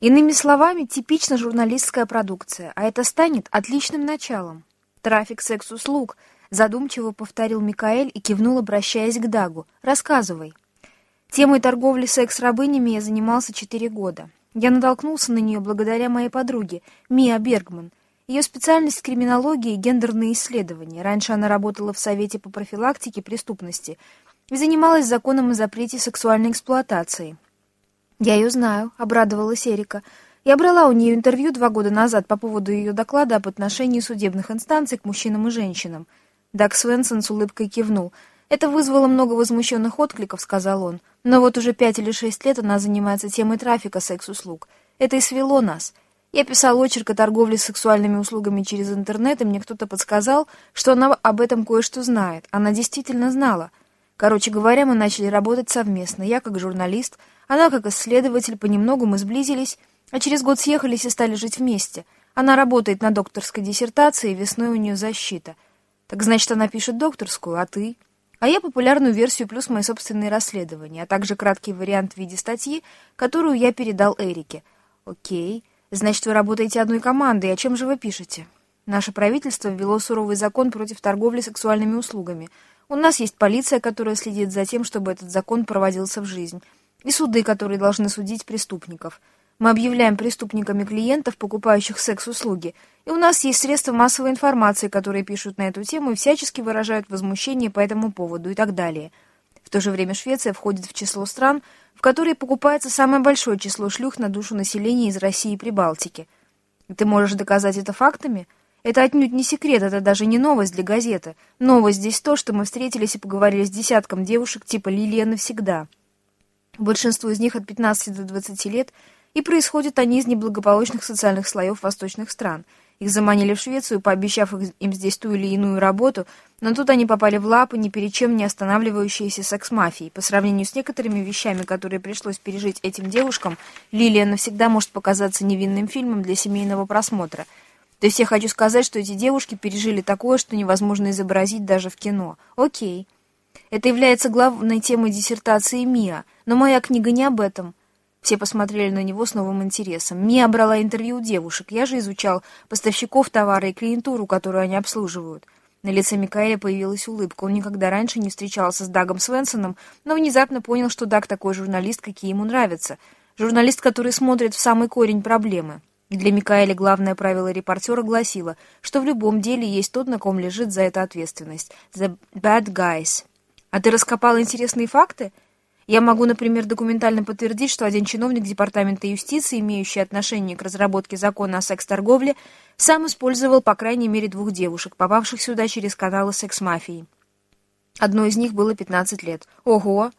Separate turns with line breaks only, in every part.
Иными словами, типично журналистская продукция, а это станет отличным началом. Трафик секс-услуг, задумчиво повторил Микаэль и кивнул, обращаясь к Дагу. Рассказывай. Темой торговли секс-рабынями я занимался четыре года. Я натолкнулся на нее благодаря моей подруге, Мия Бергман. Ее специальность — криминология и гендерные исследования. Раньше она работала в Совете по профилактике преступности и занималась законом о запрете сексуальной эксплуатации. «Я ее знаю», — обрадовалась Эрика. «Я брала у нее интервью два года назад по поводу ее доклада об отношении судебных инстанций к мужчинам и женщинам». Даг Свенсон с улыбкой кивнул. «Это вызвало много возмущенных откликов», — сказал он. «Но вот уже пять или шесть лет она занимается темой трафика секс-услуг. Это и свело нас. Я писал очерк о торговле сексуальными услугами через интернет, и мне кто-то подсказал, что она об этом кое-что знает. Она действительно знала. Короче говоря, мы начали работать совместно. Я как журналист, она как исследователь, понемногу мы сблизились, а через год съехались и стали жить вместе. Она работает на докторской диссертации, весной у нее защита. Так значит, она пишет докторскую, а ты? А я популярную версию плюс мои собственные расследования, а также краткий вариант в виде статьи, которую я передал Эрике. Окей. Значит, вы работаете одной командой. О чем же вы пишете? Наше правительство ввело суровый закон против торговли сексуальными услугами. У нас есть полиция, которая следит за тем, чтобы этот закон проводился в жизнь. И суды, которые должны судить преступников. Мы объявляем преступниками клиентов, покупающих секс-услуги, и у нас есть средства массовой информации, которые пишут на эту тему и всячески выражают возмущение по этому поводу и так далее. В то же время Швеция входит в число стран, в которые покупается самое большое число шлюх на душу населения из России и Прибалтики. Ты можешь доказать это фактами? Это отнюдь не секрет, это даже не новость для газеты. Новость здесь то, что мы встретились и поговорили с десятком девушек типа «Лилия навсегда». Большинство из них от 15 до 20 лет – и происходят они из неблагополучных социальных слоев восточных стран. Их заманили в Швецию, пообещав им здесь ту или иную работу, но тут они попали в лапы ни перед чем не останавливающиеся секс-мафии. По сравнению с некоторыми вещами, которые пришлось пережить этим девушкам, «Лилия» навсегда может показаться невинным фильмом для семейного просмотра. То есть я хочу сказать, что эти девушки пережили такое, что невозможно изобразить даже в кино. Окей. Это является главной темой диссертации Миа, но моя книга не об этом. Все посмотрели на него с новым интересом. Мия брала интервью у девушек. Я же изучал поставщиков товара и клиентуру, которую они обслуживают. На лице Микаэля появилась улыбка. Он никогда раньше не встречался с Дагом Свенсоном, но внезапно понял, что Даг такой журналист, какие ему нравятся. Журналист, который смотрит в самый корень проблемы. Для Микаэля главное правило репортера гласило, что в любом деле есть тот, на ком лежит за это ответственность. The bad guys. «А ты раскопал интересные факты?» Я могу, например, документально подтвердить, что один чиновник Департамента юстиции, имеющий отношение к разработке закона о секс-торговле, сам использовал по крайней мере двух девушек, попавших сюда через каналы секс-мафии. Одной из них было 15 лет. Ого!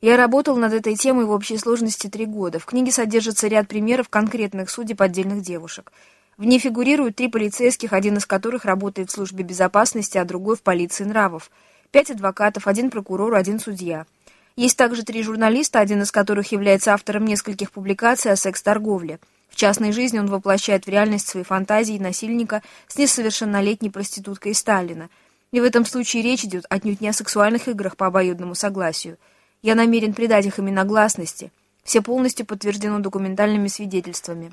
Я работал над этой темой в общей сложности три года. В книге содержится ряд примеров конкретных судеб отдельных девушек. В ней фигурируют три полицейских, один из которых работает в службе безопасности, а другой в полиции нравов. Пять адвокатов, один прокурор, один судья. Есть также три журналиста, один из которых является автором нескольких публикаций о секс-торговле. В частной жизни он воплощает в реальность свои фантазии насильника с несовершеннолетней проституткой Сталина. И в этом случае речь идет отнюдь не о сексуальных играх по обоюдному согласию. Я намерен придать их имена гласности. Все полностью подтверждено документальными свидетельствами.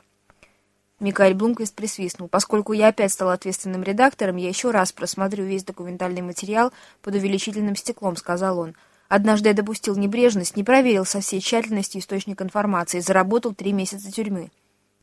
Микаэль Блумквист присвистнул. Поскольку я опять стал ответственным редактором, я еще раз просмотрю весь документальный материал под увеличительным стеклом, сказал он. Однажды я допустил небрежность, не проверил со всей тщательностью источник информации заработал три месяца тюрьмы.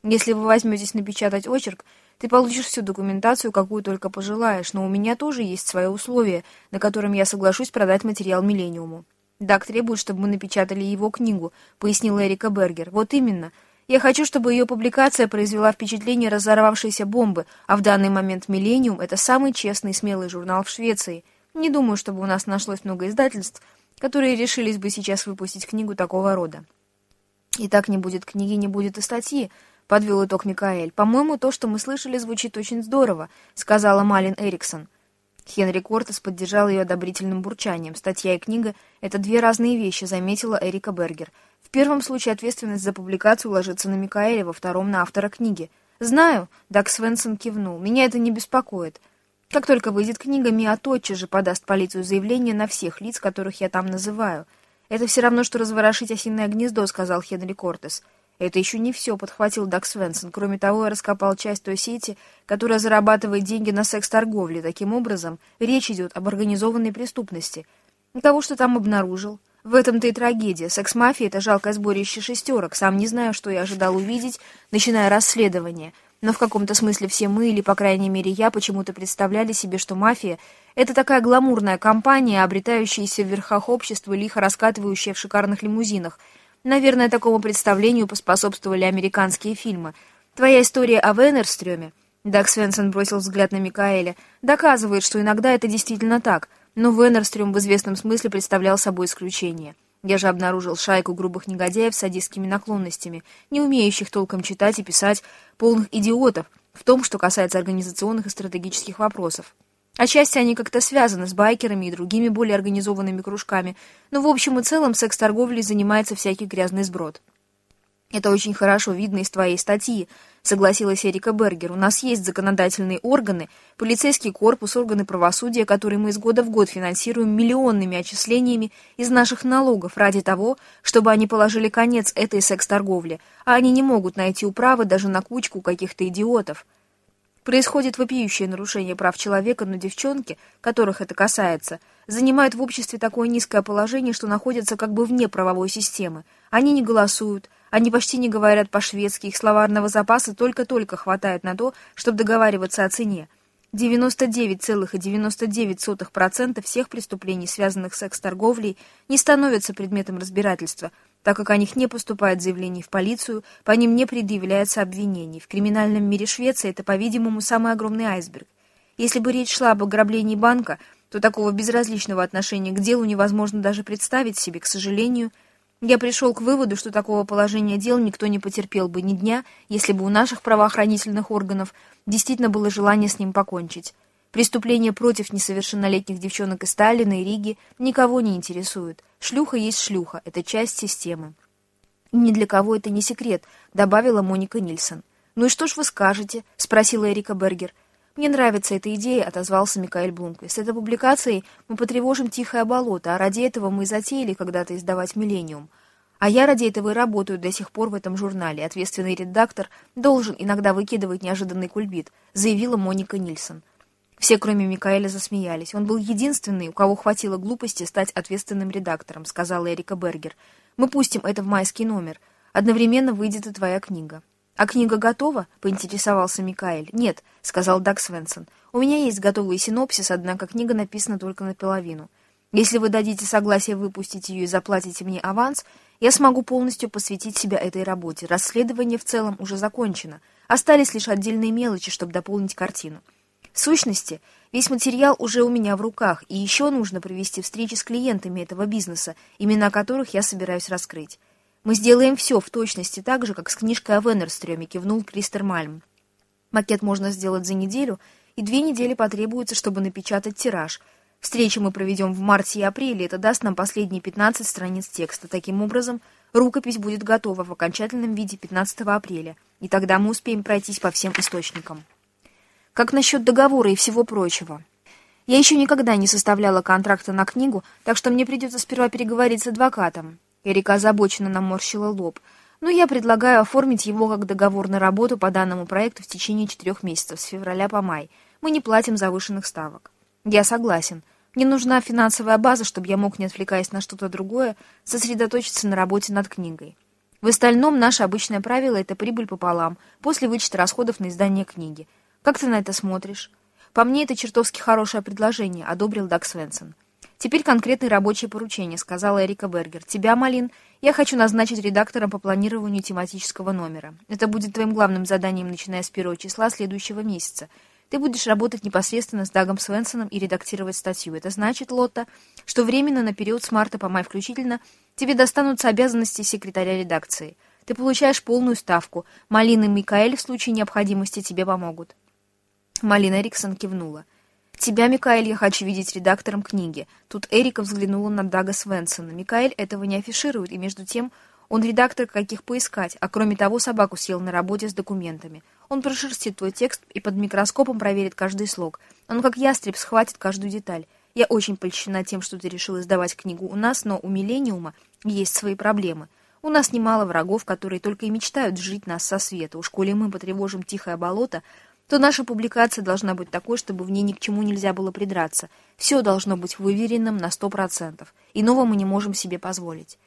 Если вы возьметесь напечатать очерк, ты получишь всю документацию, какую только пожелаешь, но у меня тоже есть свое условие, на котором я соглашусь продать материал «Миллениуму». Дак требует, чтобы мы напечатали его книгу, пояснила Эрика Бергер. Вот именно. Я хочу, чтобы ее публикация произвела впечатление разорвавшейся бомбы, а в данный момент «Миллениум» — это самый честный и смелый журнал в Швеции. Не думаю, чтобы у нас нашлось много издательств, которые решились бы сейчас выпустить книгу такого рода. «И так не будет книги, не будет и статьи», — подвел итог Микаэль. «По-моему, то, что мы слышали, звучит очень здорово», — сказала Малин Эриксон. Хенри Кортес поддержал ее одобрительным бурчанием. Статья и книга — это две разные вещи, заметила Эрика Бергер. В первом случае ответственность за публикацию ложится на Микаэля, во втором — на автора книги. «Знаю», — Даг Свенсон кивнул, — «меня это не беспокоит. Как только выйдет книга, Миа тотчас же подаст полицию заявление на всех лиц, которых я там называю. Это все равно, что разворошить осиное гнездо, сказал Хенри Кортес. «Это еще не все», — подхватил Даг Свенсон. «Кроме того, я раскопал часть той сети, которая зарабатывает деньги на секс-торговле. Таким образом, речь идет об организованной преступности. И того, что там обнаружил. В этом-то и трагедия. Секс-мафия — это жалкое сборище шестерок. Сам не знаю, что я ожидал увидеть, начиная расследование. Но в каком-то смысле все мы, или, по крайней мере, я, почему-то представляли себе, что мафия — это такая гламурная компания, обретающаяся в верхах общества, лихо раскатывающая в шикарных лимузинах — Наверное, такому представлению поспособствовали американские фильмы. Твоя история о Венерстрёме, Даг Свенсон бросил взгляд на Микаэля, доказывает, что иногда это действительно так, но Венерстрём в известном смысле представлял собой исключение. Я же обнаружил шайку грубых негодяев с садистскими наклонностями, не умеющих толком читать и писать, полных идиотов в том, что касается организационных и стратегических вопросов. Отчасти они как-то связаны с байкерами и другими более организованными кружками, но в общем и целом секс-торговлей занимается всякий грязный сброд. «Это очень хорошо видно из твоей статьи», — согласилась Эрика Бергер. «У нас есть законодательные органы, полицейский корпус, органы правосудия, которые мы из года в год финансируем миллионными отчислениями из наших налогов ради того, чтобы они положили конец этой секс-торговле, а они не могут найти управы даже на кучку каких-то идиотов». Происходит вопиющее нарушение прав человека, но девчонки, которых это касается, занимают в обществе такое низкое положение, что находятся как бы вне правовой системы. Они не голосуют, они почти не говорят по-шведски, их словарного запаса только-только хватает на то, чтобы договариваться о цене. 99,99% всех преступлений, связанных с секс-торговлей, не становятся предметом разбирательства, так как о них не поступает заявлений в полицию, по ним не предъявляется обвинений. В криминальном мире Швеции это, по-видимому, самый огромный айсберг. Если бы речь шла об ограблении банка, то такого безразличного отношения к делу невозможно даже представить себе, к сожалению, я пришел к выводу, что такого положения дел никто не потерпел бы ни дня, если бы у наших правоохранительных органов действительно было желание с ним покончить. Преступления против несовершеннолетних девчонок из Сталина и Риги никого не интересуют. Шлюха есть шлюха, это часть системы. И ни для кого это не секрет, добавила Моника Нильсон. «Ну и что ж вы скажете?» — спросила Эрика Бергер. «Мне нравится эта идея», — отозвался Микаэль Блумквист. «С этой публикацией мы потревожим тихое болото, а ради этого мы затеяли когда-то издавать «Миллениум». А я ради этого и работаю до сих пор в этом журнале. Ответственный редактор должен иногда выкидывать неожиданный кульбит», — заявила Моника Нильсон. Все, кроме Микаэля, засмеялись. Он был единственный, у кого хватило глупости стать ответственным редактором, сказала Эрика Бергер. «Мы пустим это в майский номер. Одновременно выйдет и твоя книга». «А книга готова?» — поинтересовался Микаэль. «Нет», — сказал Даг Свенсон. «У меня есть готовый синопсис, однако книга написана только наполовину. Если вы дадите согласие выпустить ее и заплатите мне аванс, я смогу полностью посвятить себя этой работе. Расследование в целом уже закончено. Остались лишь отдельные мелочи, чтобы дополнить картину. В сущности, весь материал уже у меня в руках, и еще нужно провести встречи с клиентами этого бизнеса, имена которых я собираюсь раскрыть. «Мы сделаем все в точности так же, как с книжкой о Венерстрёме», — кивнул Кристер Мальм. «Макет можно сделать за неделю, и две недели потребуется, чтобы напечатать тираж. Встречи мы проведем в марте и апреле, это даст нам последние 15 страниц текста. Таким образом, рукопись будет готова в окончательном виде 15 апреля, и тогда мы успеем пройтись по всем источникам». «Как насчет договора и всего прочего?» Я еще никогда не составляла контракта на книгу, так что мне придется сперва переговорить с адвокатом. Эрика озабоченно наморщила лоб. «Но я предлагаю оформить его как договор на работу по данному проекту в течение четырех месяцев, с февраля по май. Мы не платим завышенных ставок». «Я согласен. Мне нужна финансовая база, чтобы я мог, не отвлекаясь на что-то другое, сосредоточиться на работе над книгой. В остальном наше обычное правило — это прибыль пополам, после вычета расходов на издание книги. Как ты на это смотришь?» «По мне, это чертовски хорошее предложение», — одобрил Даг Свенсон. «Теперь конкретные рабочие поручения», — сказала Эрика Бергер. «Тебя, Малин, я хочу назначить редактором по планированию тематического номера. Это будет твоим главным заданием, начиная с первого числа следующего месяца. Ты будешь работать непосредственно с Дагом Свенсоном и редактировать статью. Это значит, Лотта, что временно на период с марта по май включительно тебе достанутся обязанности секретаря редакции. Ты получаешь полную ставку. Малин и Микаэль в случае необходимости тебе помогут». Малина Риксон кивнула. «Тебя, Микаэль, я хочу видеть редактором книги». Тут Эрика взглянула на Дага Свенсона. Микаэль этого не афиширует, и между тем он редактор, каких поискать, а кроме того собаку съел на работе с документами. Он прошерстит твой текст и под микроскопом проверит каждый слог. Он как ястреб схватит каждую деталь. Я очень польщена тем, что ты решил издавать книгу у нас, но у Миллениума есть свои проблемы. У нас немало врагов, которые только и мечтают жить нас со света. Уж коли мы потревожим тихое болото, то наша публикация должна быть такой, чтобы в ней ни к чему нельзя было придраться. Все должно быть выверенным на сто процентов. Иного мы не можем себе позволить.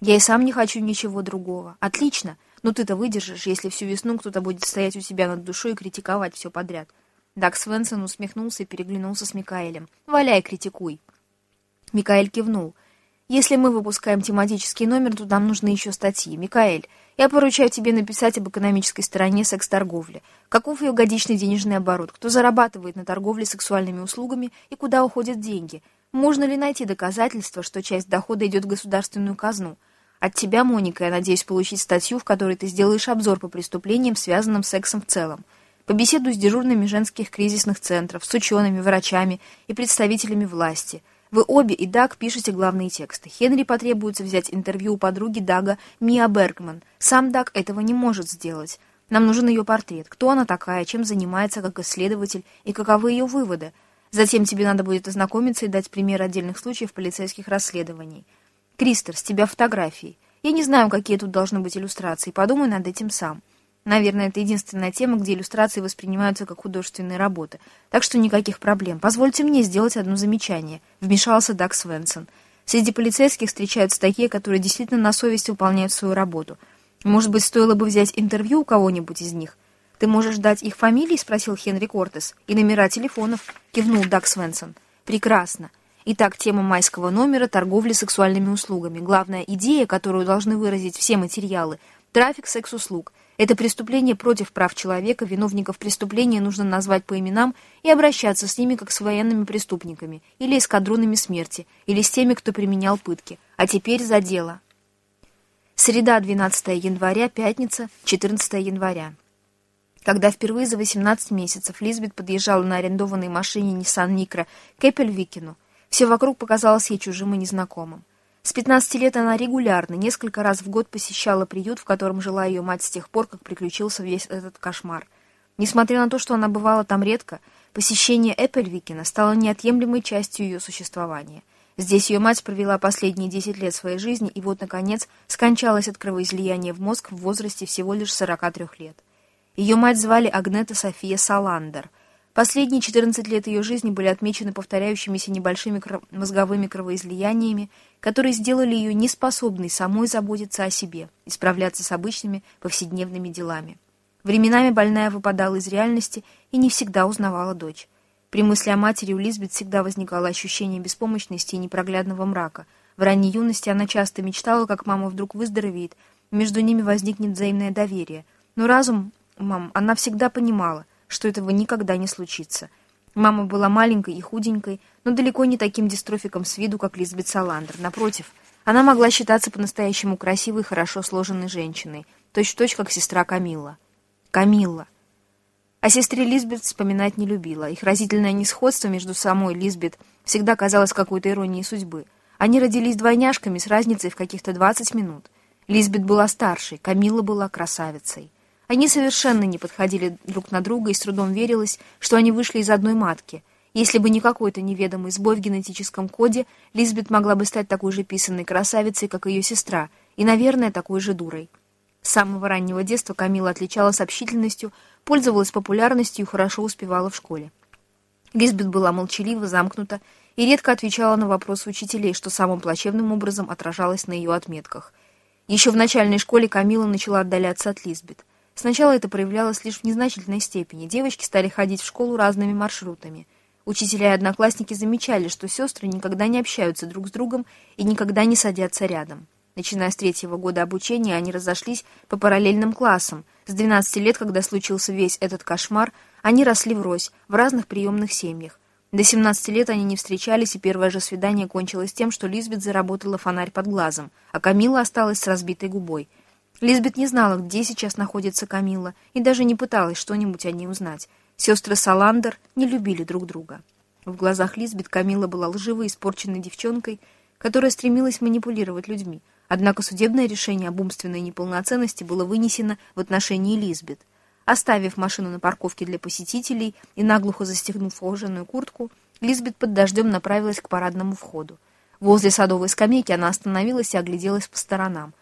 Я и сам не хочу ничего другого. Отлично, но ты-то выдержишь, если всю весну кто-то будет стоять у тебя над душой и критиковать все подряд. Дак Свенсон усмехнулся и переглянулся с Микаэлем. «Валяй, критикуй». Микаэль кивнул. «Если мы выпускаем тематический номер, то нам нужны еще статьи. Микаэль, я поручаю тебе написать об экономической стороне секс-торговли. Каков ее годичный денежный оборот? Кто зарабатывает на торговле сексуальными услугами и куда уходят деньги? Можно ли найти доказательства, что часть дохода идет в государственную казну? От тебя, Моника, я надеюсь получить статью, в которой ты сделаешь обзор по преступлениям, связанным с сексом в целом. Побеседуй с дежурными женских кризисных центров, с учеными, врачами и представителями власти. Вы обе и Даг пишете главные тексты. Хенри потребуется взять интервью у подруги Дага Мия Бергман. Сам Даг этого не может сделать. Нам нужен ее портрет. Кто она такая, чем занимается как исследователь и каковы ее выводы. Затем тебе надо будет ознакомиться и дать пример отдельных случаев полицейских расследований. Кристер, с тебя фотографии. Я не знаю, какие тут должны быть иллюстрации. Подумай над этим сам. Наверное, это единственная тема, где иллюстрации воспринимаются как художественные работы. Так что никаких проблем. Позвольте мне сделать одно замечание. Вмешался Даг Свенсон. Среди полицейских встречаются такие, которые действительно на совести выполняют свою работу. Может быть, стоило бы взять интервью у кого-нибудь из них? Ты можешь дать их фамилии? Спросил Хенри Кортес. И номера телефонов? Кивнул Даг Свенсон. Прекрасно. Итак, тема майского номера – торговля сексуальными услугами. Главная идея, которую должны выразить все материалы – трафик секс-услуг – это преступление против прав человека, виновников преступления нужно назвать по именам и обращаться с ними как с военными преступниками, или эскадронами смерти, или с теми, кто применял пытки. А теперь за дело. Среда, 12 января, пятница, 14 января. Когда впервые за 18 месяцев Лизбет подъезжала на арендованной машине Nissan Micra к Эппельвикину, все вокруг показалось ей чужим и незнакомым. С 15 лет она регулярно, несколько раз в год посещала приют, в котором жила ее мать с тех пор, как приключился весь этот кошмар. Несмотря на то, что она бывала там редко, посещение Эппельвикина стало неотъемлемой частью ее существования. Здесь ее мать провела последние 10 лет своей жизни и вот, наконец, скончалась от кровоизлияния в мозг в возрасте всего лишь 43 лет. Ее мать звали Агнета София Саландер – Последние 14 лет ее жизни были отмечены повторяющимися небольшими кров... мозговыми кровоизлияниями, которые сделали ее неспособной самой заботиться о себе и справляться с обычными повседневными делами. Временами больная выпадала из реальности и не всегда узнавала дочь. При мысли о матери у Лизбет всегда возникало ощущение беспомощности и непроглядного мрака. В ранней юности она часто мечтала, как мама вдруг выздоровеет, между ними возникнет взаимное доверие. Но разум, мам, она всегда понимала, что этого никогда не случится. Мама была маленькой и худенькой, но далеко не таким дистрофиком с виду, как Лизбет Саландер. Напротив, она могла считаться по-настоящему красивой и хорошо сложенной женщиной, точь-в-точь, -точь, как сестра Камилла. Камилла. О сестре Лизбет вспоминать не любила. Их разительное несходство между самой Лизбет всегда казалось какой-то иронией судьбы. Они родились двойняшками с разницей в каких-то 20 минут. Лизбет была старшей, Камилла была красавицей. Они совершенно не подходили друг на друга, и с трудом верилось, что они вышли из одной матки. Если бы не какой-то неведомый сбой в генетическом коде, Лизбет могла бы стать такой же писанной красавицей, как ее сестра, и, наверное, такой же дурой. С самого раннего детства Камила отличалась общительностью, пользовалась популярностью и хорошо успевала в школе. Лизбет была молчалива, замкнута и редко отвечала на вопросы учителей, что самым плачевным образом отражалось на ее отметках. Еще в начальной школе Камила начала отдаляться от Лизбет. Сначала это проявлялось лишь в незначительной степени. Девочки стали ходить в школу разными маршрутами. Учителя и одноклассники замечали, что сестры никогда не общаются друг с другом и никогда не садятся рядом. Начиная с третьего года обучения, они разошлись по параллельным классам. С 12 лет, когда случился весь этот кошмар, они росли врозь, в разных приемных семьях. До 17 лет они не встречались, и первое же свидание кончилось тем, что Лизбет заработала фонарь под глазом, а Камила осталась с разбитой губой – Лизбет не знала, где сейчас находится Камилла, и даже не пыталась что-нибудь о ней узнать. Сестры Саландер не любили друг друга. В глазах Лизбет Камилла была лживой, испорченной девчонкой, которая стремилась манипулировать людьми. Однако судебное решение об умственной неполноценности было вынесено в отношении Лизбет. Оставив машину на парковке для посетителей и наглухо застегнув кожаную куртку, Лизбет под дождем направилась к парадному входу. Возле садовой скамейки она остановилась и огляделась по сторонам.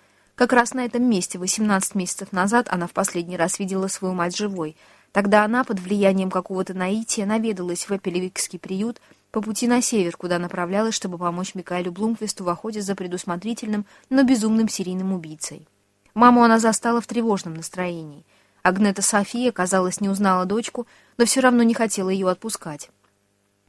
Как раз на этом месте 18 месяцев назад она в последний раз видела свою мать живой. Тогда она, под влиянием какого-то наития, наведалась в Эпелевикский приют по пути на север, куда направлялась, чтобы помочь Микаэлю Блумквисту в охоте за предусмотрительным, но безумным серийным убийцей. Маму она застала в тревожном настроении. Агнета София, казалось, не узнала дочку, но все равно не хотела ее отпускать.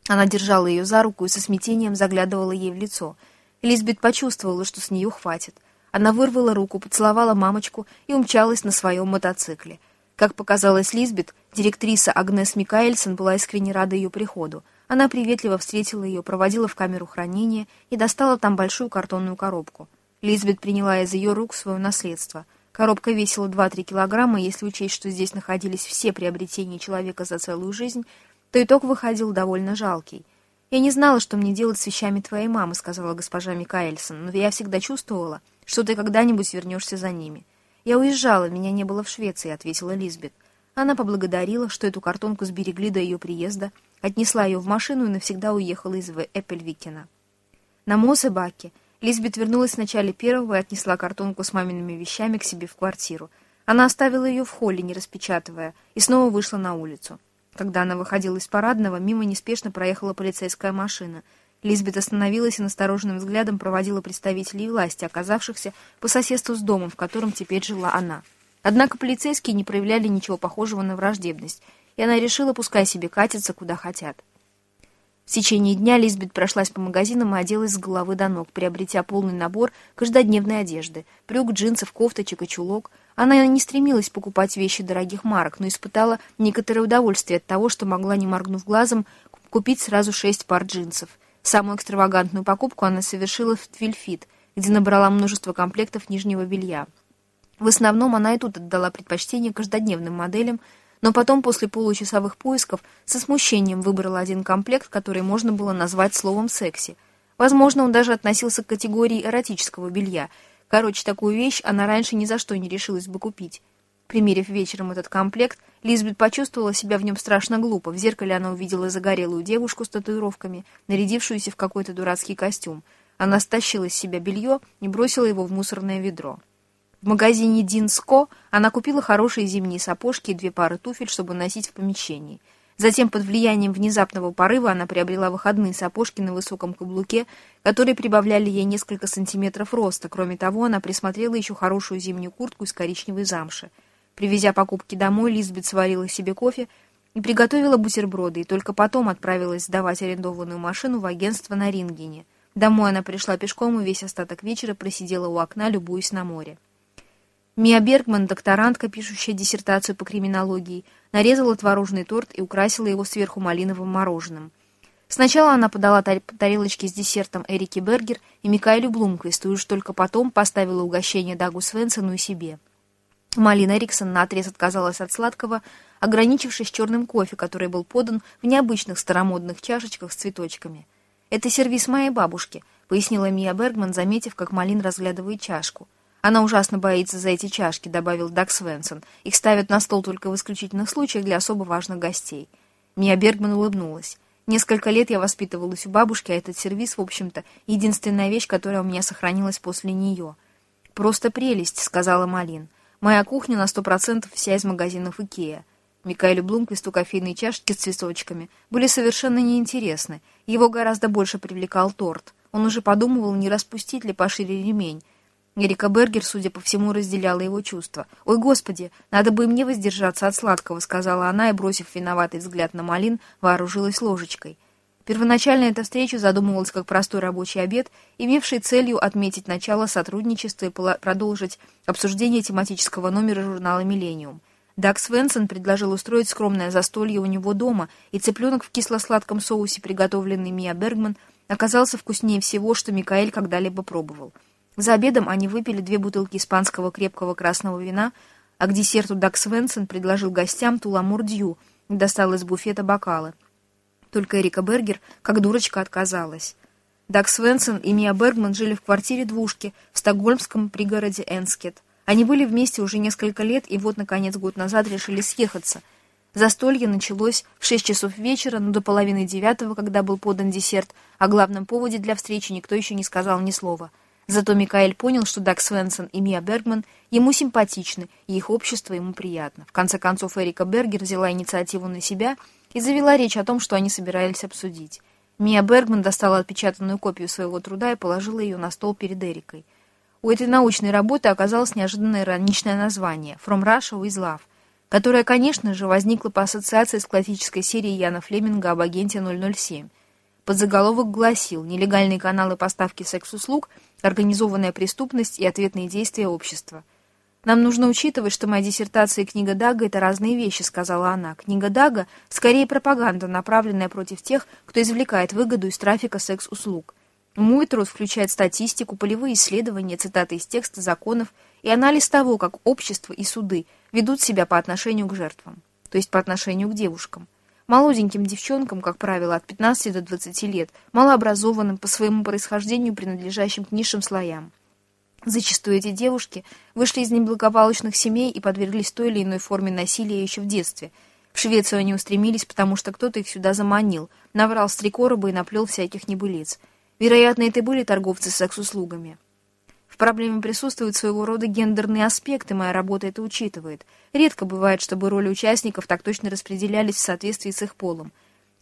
Она держала ее за руку и со смятением заглядывала ей в лицо. Лизбет почувствовала, что с нее хватит — она вырвала руку, поцеловала мамочку и умчалась на своем мотоцикле. Как показалось Лизбет, директриса Агнес Микаэльсон была искренне рада ее приходу. Она приветливо встретила ее, проводила в камеру хранения и достала там большую картонную коробку. Лизбет приняла из ее рук свое наследство. Коробка весила 2-3 килограмма, если учесть, что здесь находились все приобретения человека за целую жизнь, то итог выходил довольно жалкий. «Я не знала, что мне делать с вещами твоей мамы», — сказала госпожа Микаэльсон, «но я всегда чувствовала, что ты когда-нибудь вернешься за ними. Я уезжала, меня не было в Швеции, ответила Лизбет. Она поблагодарила, что эту картонку сберегли до ее приезда, отнесла ее в машину и навсегда уехала из Эппельвикена. На Мосебаке Лизбет вернулась в начале первого и отнесла картонку с мамиными вещами к себе в квартиру. Она оставила ее в холле, не распечатывая, и снова вышла на улицу. Когда она выходила из парадного, мимо неспешно проехала полицейская машина — Лизбет остановилась и настороженным взглядом проводила представителей власти, оказавшихся по соседству с домом, в котором теперь жила она. Однако полицейские не проявляли ничего похожего на враждебность, и она решила, пускай себе катятся, куда хотят. В течение дня Лизбет прошлась по магазинам и оделась с головы до ног, приобретя полный набор каждодневной одежды, брюк, джинсов, кофточек и чулок. Она не стремилась покупать вещи дорогих марок, но испытала некоторое удовольствие от того, что могла, не моргнув глазом, купить сразу шесть пар джинсов. Самую экстравагантную покупку она совершила в Твильфит, где набрала множество комплектов нижнего белья. В основном она и тут отдала предпочтение каждодневным моделям, но потом, после получасовых поисков, со смущением выбрала один комплект, который можно было назвать словом «секси». Возможно, он даже относился к категории эротического белья. Короче, такую вещь она раньше ни за что не решилась бы купить. Примерив вечером этот комплект, Лизбет почувствовала себя в нем страшно глупо. В зеркале она увидела загорелую девушку с татуировками, нарядившуюся в какой-то дурацкий костюм. Она стащила с себя белье и бросила его в мусорное ведро. В магазине Динско она купила хорошие зимние сапожки и две пары туфель, чтобы носить в помещении. Затем, под влиянием внезапного порыва, она приобрела выходные сапожки на высоком каблуке, которые прибавляли ей несколько сантиметров роста. Кроме того, она присмотрела еще хорошую зимнюю куртку из коричневой замши. Привезя покупки домой, Лизбет сварила себе кофе и приготовила бутерброды, и только потом отправилась сдавать арендованную машину в агентство на Рингене. Домой она пришла пешком и весь остаток вечера просидела у окна, любуясь на море. Мия Бергман, докторантка, пишущая диссертацию по криминологии, нарезала творожный торт и украсила его сверху малиновым мороженым. Сначала она подала тарелочки с десертом Эрике Бергер и Микаэлю Блумквисту, и уж только потом поставила угощение Дагу Свенсону и себе. Малина Эриксон наотрез отказалась от сладкого, ограничившись черным кофе, который был подан в необычных старомодных чашечках с цветочками. «Это сервис моей бабушки», — пояснила Мия Бергман, заметив, как Малин разглядывает чашку. «Она ужасно боится за эти чашки», — добавил Даг Свенсон. «Их ставят на стол только в исключительных случаях для особо важных гостей». Мия Бергман улыбнулась. «Несколько лет я воспитывалась у бабушки, а этот сервис, в общем-то, единственная вещь, которая у меня сохранилась после нее». «Просто прелесть», — сказала Малин. Моя кухня на сто процентов вся из магазинов Икеа. Микаэлю Блумквисту кофейные чашки с цветочками были совершенно неинтересны. Его гораздо больше привлекал торт. Он уже подумывал, не распустить ли пошире ремень. Эрика Бергер, судя по всему, разделяла его чувства. «Ой, Господи, надо бы и мне воздержаться от сладкого», — сказала она и, бросив виноватый взгляд на Малин, вооружилась ложечкой. Первоначально эта встреча задумывалась как простой рабочий обед, имевший целью отметить начало сотрудничества и продолжить обсуждение тематического номера журнала «Миллениум». Даг Свенсон предложил устроить скромное застолье у него дома, и цыпленок в кисло-сладком соусе, приготовленный Мия Бергман, оказался вкуснее всего, что Микаэль когда-либо пробовал. За обедом они выпили две бутылки испанского крепкого красного вина, а к десерту Даг Свенсон предложил гостям туламур дью и достал из буфета бокалы. Только Эрика Бергер, как дурочка, отказалась. Даг Свенсон и Мия Бергман жили в квартире двушки в стокгольмском пригороде Энскет. Они были вместе уже несколько лет, и вот, наконец, год назад решили съехаться. Застолье началось в шесть часов вечера, но до половины девятого, когда был подан десерт, о главном поводе для встречи никто еще не сказал ни слова. Зато Микаэль понял, что Даг Свенсон и Мия Бергман ему симпатичны, и их общество ему приятно. В конце концов, Эрика Бергер взяла инициативу на себя и завела речь о том, что они собирались обсудить. Мия Бергман достала отпечатанную копию своего труда и положила ее на стол перед Эрикой. У этой научной работы оказалось неожиданно ироничное название «From Russia with Love», которое, конечно же, возникло по ассоциации с классической серией Яна Флеминга об агенте 007. Подзаголовок гласил «Нелегальные каналы поставки секс-услуг – организованная преступность и ответные действия общества. «Нам нужно учитывать, что моя диссертация и книга Дага — это разные вещи», — сказала она. «Книга Дага — скорее пропаганда, направленная против тех, кто извлекает выгоду из трафика секс-услуг. Мой труд включает статистику, полевые исследования, цитаты из текста законов и анализ того, как общество и суды ведут себя по отношению к жертвам, то есть по отношению к девушкам. Молоденьким девчонкам, как правило, от 15 до 20 лет, малообразованным, по своему происхождению принадлежащим к низшим слоям. Зачастую эти девушки вышли из неблагополучных семей и подверглись той или иной форме насилия еще в детстве. В Швецию они устремились, потому что кто-то их сюда заманил, наврал с три короба и наплел всяких небылиц. Вероятно, это были торговцы секс-услугами. В проблеме присутствует своего рода гендерный аспект, и моя работа это учитывает. Редко бывает, чтобы роли участников так точно распределялись в соответствии с их полом.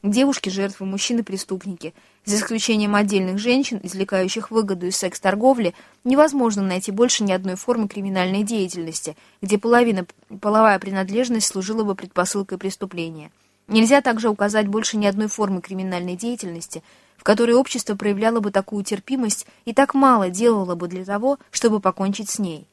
Девушки – жертвы, мужчины – преступники. За исключением отдельных женщин, извлекающих выгоду из секс-торговли, невозможно найти больше ни одной формы криминальной деятельности, где половина половая принадлежность служила бы предпосылкой преступления. Нельзя также указать больше ни одной формы криминальной деятельности – в которой общество проявляло бы такую терпимость и так мало делало бы для того, чтобы покончить с ней.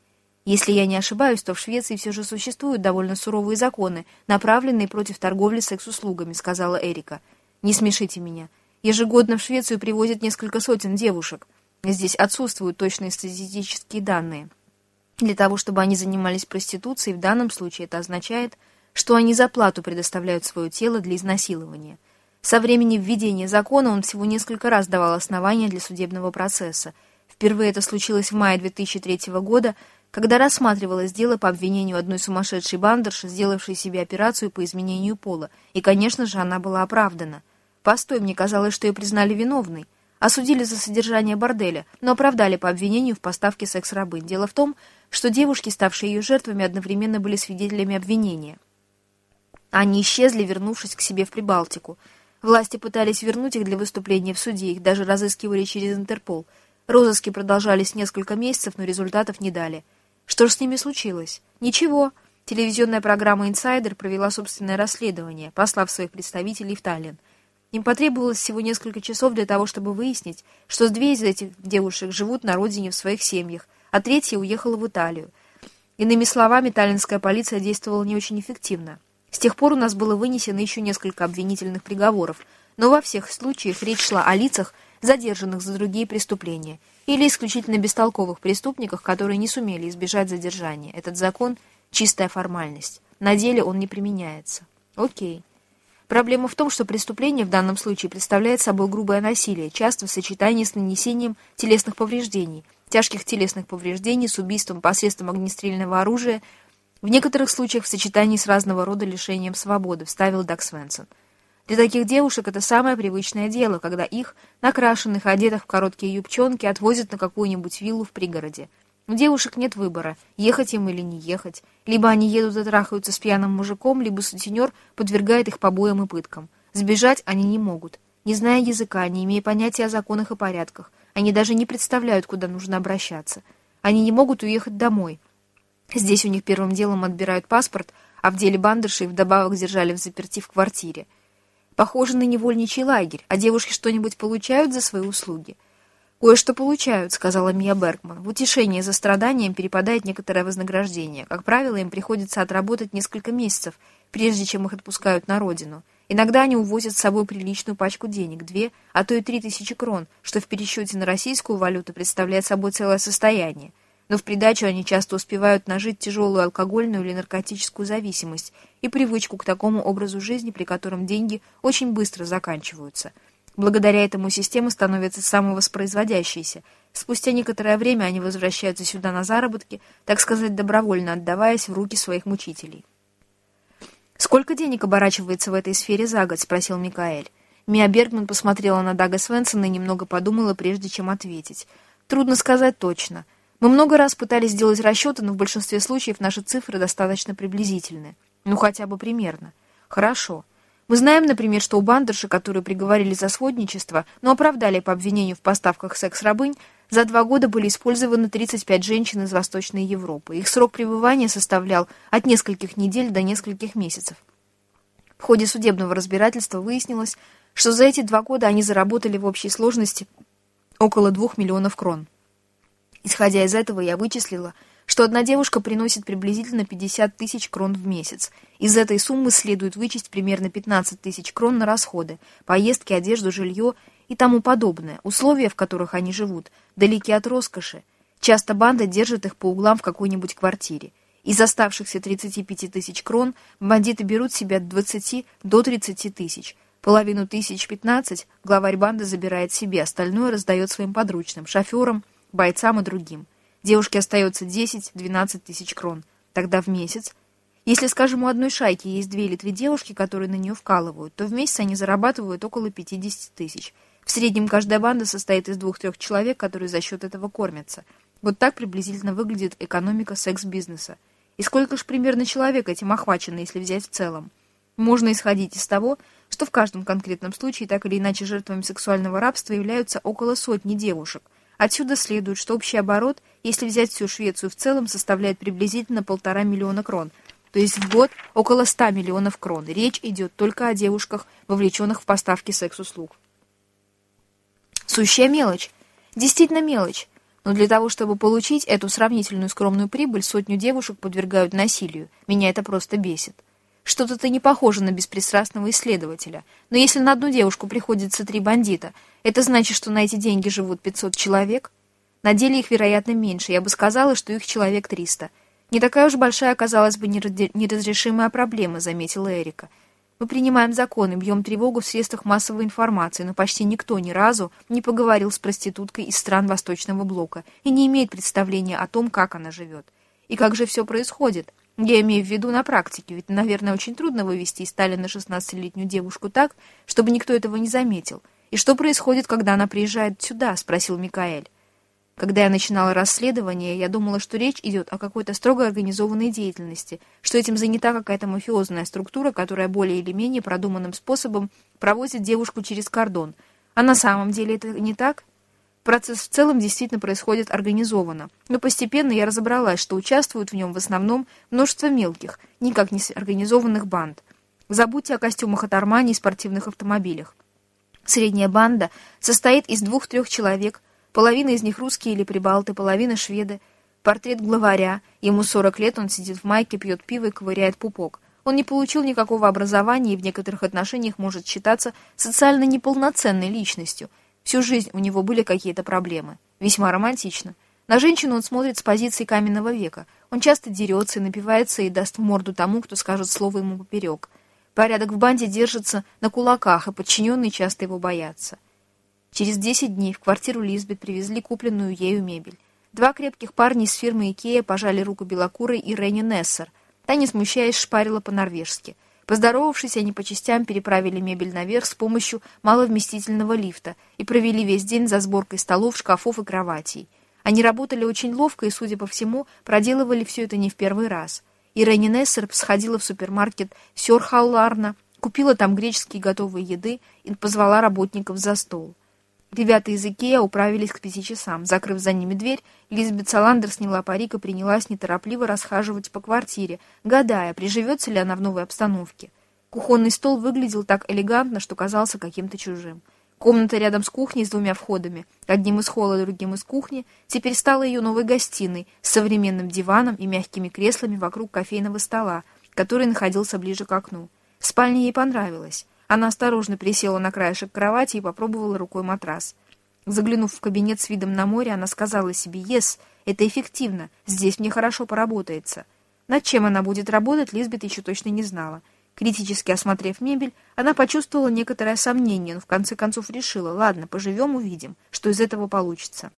Если я не ошибаюсь, то в Швеции все же существуют довольно суровые законы, направленные против торговли секс-услугами, сказала Эрика. Не смешите меня. Ежегодно в Швецию привозят несколько сотен девушек. Здесь отсутствуют точные статистические данные. Для того, чтобы они занимались проституцией, в данном случае это означает, что они за плату предоставляют свое тело для изнасилования. Со времени введения закона он всего несколько раз давал основания для судебного процесса. Впервые это случилось в мае 2003 года, когда рассматривалось дело по обвинению одной сумасшедшей бандерши, сделавшей себе операцию по изменению пола, и, конечно же, она была оправдана. Постой, мне казалось, что ее признали виновной. Осудили за содержание борделя, но оправдали по обвинению в поставке секс-рабынь. Дело в том, что девушки, ставшие ее жертвами, одновременно были свидетелями обвинения. Они исчезли, вернувшись к себе в Прибалтику – Власти пытались вернуть их для выступления в суде, их даже разыскивали через Интерпол. Розыски продолжались несколько месяцев, но результатов не дали. Что же с ними случилось? Ничего. Телевизионная программа «Инсайдер» провела собственное расследование, послав своих представителей в Таллин. Им потребовалось всего несколько часов для того, чтобы выяснить, что две из этих девушек живут на родине в своих семьях, а третья уехала в Италию. Иными словами, таллинская полиция действовала не очень эффективно. С тех пор у нас было вынесено еще несколько обвинительных приговоров, но во всех случаях речь шла о лицах, задержанных за другие преступления, или исключительно бестолковых преступниках, которые не сумели избежать задержания. Этот закон – чистая формальность. На деле он не применяется. Окей. Проблема в том, что преступление в данном случае представляет собой грубое насилие, часто в сочетании с нанесением телесных повреждений, тяжких телесных повреждений с убийством посредством огнестрельного оружия – в некоторых случаях в сочетании с разного рода лишением свободы, вставил Даг Свенсон. Для таких девушек это самое привычное дело, когда их, накрашенных, одетых в короткие юбчонки, отвозят на какую-нибудь виллу в пригороде. У девушек нет выбора, ехать им или не ехать. Либо они едут и трахаются с пьяным мужиком, либо сутенер подвергает их побоям и пыткам. Сбежать они не могут. Не зная языка, не имея понятия о законах и порядках, они даже не представляют, куда нужно обращаться. Они не могут уехать домой, Здесь у них первым делом отбирают паспорт, а в деле бандершей вдобавок держали в заперти в квартире. Похоже на невольничий лагерь, а девушки что-нибудь получают за свои услуги? «Кое-что получают», — сказала Мия Бергман. «В утешение за страданием перепадает некоторое вознаграждение. Как правило, им приходится отработать несколько месяцев, прежде чем их отпускают на родину. Иногда они увозят с собой приличную пачку денег, две, а то и три тысячи крон, что в пересчете на российскую валюту представляет собой целое состояние но в придачу они часто успевают нажить тяжелую алкогольную или наркотическую зависимость и привычку к такому образу жизни, при котором деньги очень быстро заканчиваются. Благодаря этому система становится самовоспроизводящейся. Спустя некоторое время они возвращаются сюда на заработки, так сказать, добровольно отдаваясь в руки своих мучителей. «Сколько денег оборачивается в этой сфере за год?» — спросил Микаэль. Мия Бергман посмотрела на Дага Свенсона и немного подумала, прежде чем ответить — Трудно сказать точно. Мы много раз пытались сделать расчеты, но в большинстве случаев наши цифры достаточно приблизительны. Ну, хотя бы примерно. Хорошо. Мы знаем, например, что у бандерши, которые приговорили за сводничество, но оправдали по обвинению в поставках секс-рабынь, за два года были использованы 35 женщин из Восточной Европы. Их срок пребывания составлял от нескольких недель до нескольких месяцев. В ходе судебного разбирательства выяснилось, что за эти два года они заработали в общей сложности около двух миллионов крон. Исходя из этого, я вычислила, что одна девушка приносит приблизительно 50 тысяч крон в месяц. Из этой суммы следует вычесть примерно 15 тысяч крон на расходы, поездки, одежду, жилье и тому подобное. Условия, в которых они живут, далеки от роскоши. Часто банда держит их по углам в какой-нибудь квартире. Из оставшихся 35 тысяч крон бандиты берут себе от 20 до 30 тысяч. Половину тысяч 15 главарь банды забирает себе, остальное раздает своим подручным, шоферам, бойцам и другим. Девушке остается 10-12 тысяч крон. Тогда в месяц. Если, скажем, у одной шайки есть две или три девушки, которые на нее вкалывают, то в месяц они зарабатывают около 50 тысяч. В среднем каждая банда состоит из двух-трех человек, которые за счет этого кормятся. Вот так приблизительно выглядит экономика секс-бизнеса. И сколько же примерно человек этим охвачено, если взять в целом? Можно исходить из того, что в каждом конкретном случае так или иначе жертвами сексуального рабства являются около сотни девушек – Отсюда следует, что общий оборот, если взять всю Швецию в целом, составляет приблизительно полтора миллиона крон, то есть в год около 100 миллионов крон. Речь идет только о девушках, вовлеченных в поставки секс-услуг. Сущая мелочь. Действительно мелочь. Но для того, чтобы получить эту сравнительную скромную прибыль, сотню девушек подвергают насилию. Меня это просто бесит. Что-то-то не похоже на беспристрастного исследователя. Но если на одну девушку приходится три бандита, это значит, что на эти деньги живут 500 человек? На деле их, вероятно, меньше. Я бы сказала, что их человек 300. Не такая уж большая оказалась бы неразрешимая проблема, заметила Эрика. Мы принимаем законы, бьем тревогу в средствах массовой информации, но почти никто ни разу не поговорил с проституткой из стран Восточного Блока и не имеет представления о том, как она живет. И как же все происходит? Я имею в виду на практике, ведь, наверное, очень трудно вывести из Сталина 16-летнюю девушку так, чтобы никто этого не заметил. И что происходит, когда она приезжает сюда, спросил Микаэль. Когда я начинала расследование, я думала, что речь идет о какой-то строго организованной деятельности, что этим занята какая-то мафиозная структура, которая более или менее продуманным способом провозит девушку через кордон. А на самом деле это не так? Процесс в целом действительно происходит организованно, но постепенно я разобралась, что участвуют в нем в основном множество мелких, никак не организованных банд. Забудьте о костюмах от Армани и спортивных автомобилях. Средняя банда состоит из двух-трех человек, половина из них русские или прибалты, половина шведы. Портрет главаря, ему 40 лет, он сидит в майке, пьет пиво и ковыряет пупок. Он не получил никакого образования и в некоторых отношениях может считаться социально неполноценной личностью – Всю жизнь у него были какие-то проблемы. Весьма романтично. На женщину он смотрит с позиции каменного века. Он часто дерется и напивается и даст морду тому, кто скажет слово ему поперек. Порядок в банде держится на кулаках, и подчиненные часто его боятся. Через 10 дней в квартиру Лизбет привезли купленную ею мебель. Два крепких парня из фирмы Икея пожали руку Белокурой и Ренни Нессер. Та, не смущаясь, шпарила по-норвежски — Поздоровавшись, они по частям переправили мебель наверх с помощью маловместительного лифта и провели весь день за сборкой столов, шкафов и кроватей. Они работали очень ловко и, судя по всему, проделывали все это не в первый раз. Ирene Нессер сходила в супермаркет Сёрхауларна, купила там греческие готовые еды и позвала работников за стол. Ребята из Икеа управились к пяти часам. Закрыв за ними дверь, Лизбет Саландер сняла парик и принялась неторопливо расхаживать по квартире, гадая, приживется ли она в новой обстановке. Кухонный стол выглядел так элегантно, что казался каким-то чужим. Комната рядом с кухней с двумя входами, одним из холла, другим из кухни, теперь стала ее новой гостиной с современным диваном и мягкими креслами вокруг кофейного стола, который находился ближе к окну. Спальня ей понравилась. Она осторожно присела на краешек кровати и попробовала рукой матрас. Заглянув в кабинет с видом на море, она сказала себе «Ес, это эффективно, здесь мне хорошо поработается». Над чем она будет работать, Лизбет еще точно не знала. Критически осмотрев мебель, она почувствовала некоторое сомнение, но в конце концов решила «Ладно, поживем, увидим, что из этого получится».